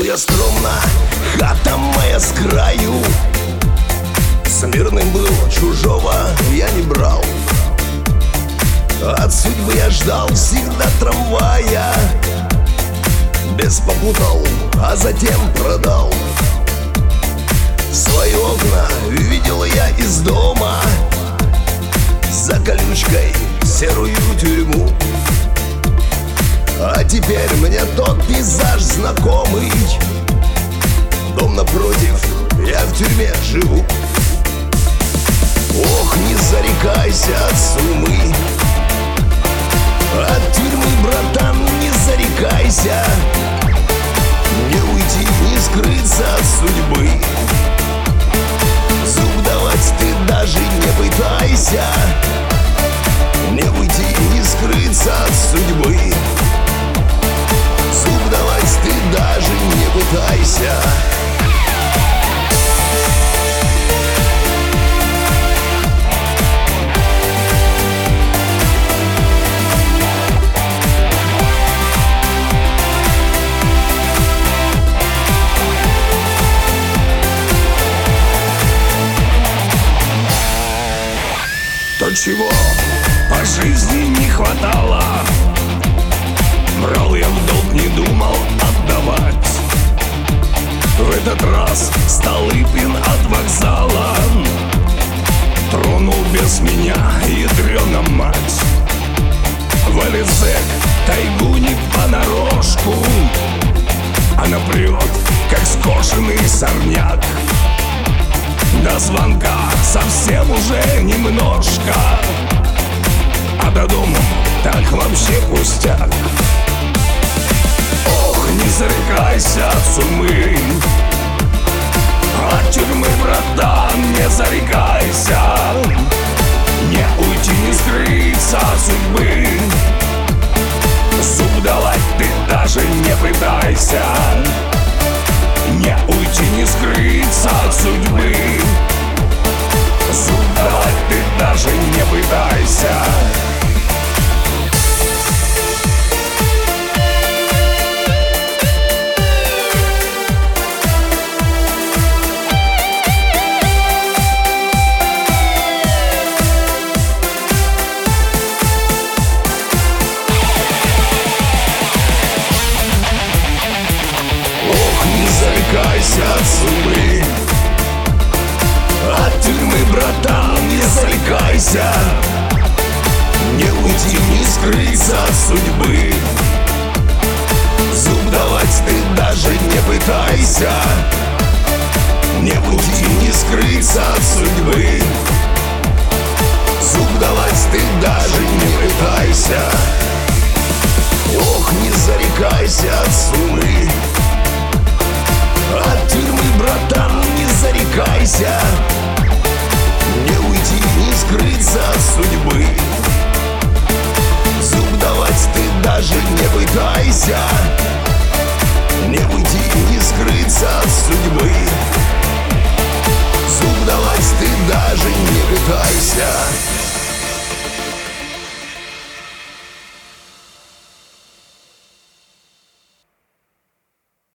я скромно, хата моя с краю. Смирным был, чужого я не брал. От судьбы я ждал всегда трамвая. Без попутал, а затем продал. Свои окна видел я из дома. За колючкой серую тюрьму теперь мне тот пейзаж знакомый. Дом напротив, я в тюрьме живу. Ох, не зарекайся от сумы. От тюрьмы, братан, не зарекайся. Не уйти, не скрыться от судьбы. Зуб давать ты даже не пытайся То, чего по жизни не хватало. Брал я в долг, не думал отдавать. В этот раз Столыпин от вокзала Тронул без меня ядрена мать. Валит зэк тайгу не понарошку Она прет, как скошенный сорняк уже немножко. А до дома так вообще пустяк. Ох, не зарекайся от сумы. От тюрьмы, братан, не зарекайся. Не уйти, не скрыться от судьбы. Зуб давать ты даже не пытайся. Не уйти, не скрыться от судьбы Давать ты даже не пытайся Ох, не зарекайся от судьбы От тюрьмы, братан, не зарекайся. Не уйти, не скрыться от судьбы. Зуб давать ты даже не пытайся. Не уйти, не скрыться от судьбы. Зуб давать ты даже не пытайся. Ох, не зарекайся от сумы